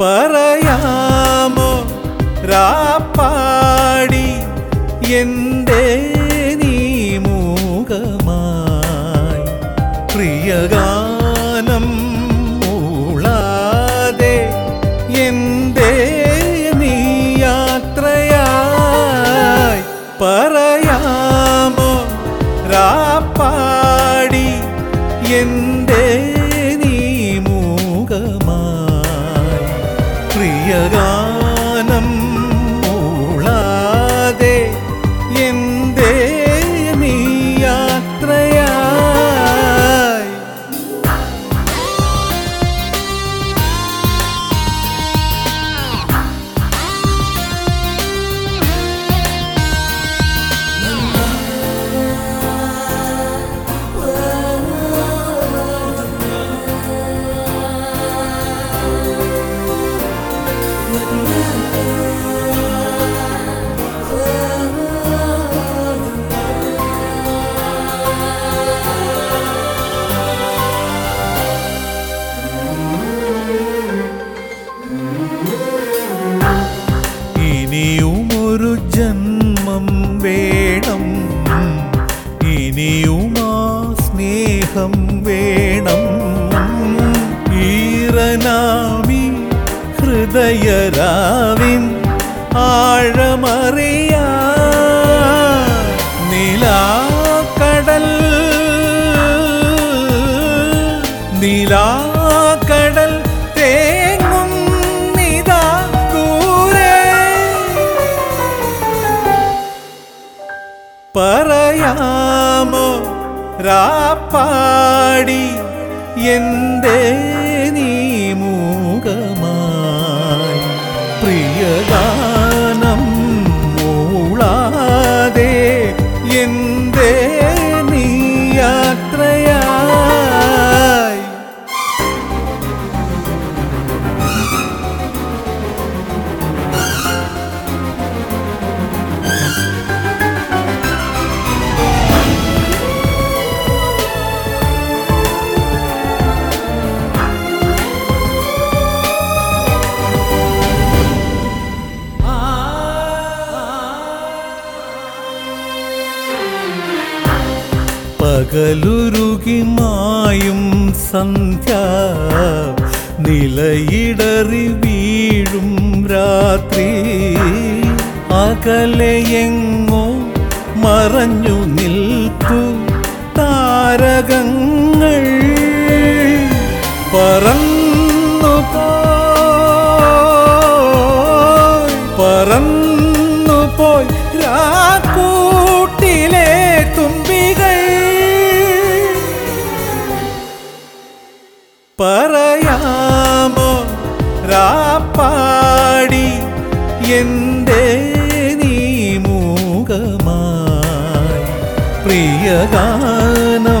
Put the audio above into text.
പറയാമോ? രാപ്പാടി എന്റെ നീ മൂകമായി. പ്രിയഗാനം മൂളാതെ എന്റെ നീ യാത്രയായി. പറയാമോ? രാപ്പാടി എന്റെ പ്രിയഗാനം ഹൃദയരാവിൻ ആഴമറിയാ നിലാക്കടൽ. നിലാക്കടൽ തേങ്ങും നിതാ ദൂരെ പറയാമോ രാപ്പാടി എന്റെ പ്രിയഗാനം പകലുരുകി മായും സന്ധ്യ. നിലയിടറി വീഴും രാത്രി. അകലെയെങ്ങോ മറഞ്ഞു നിൽപ്പു താരകങ്ങൾ. പറന്നു പോയി പറയാമോ? രാപ്പാടി എന്റെ നീ മൂകമായി. പ്രിയഗാനം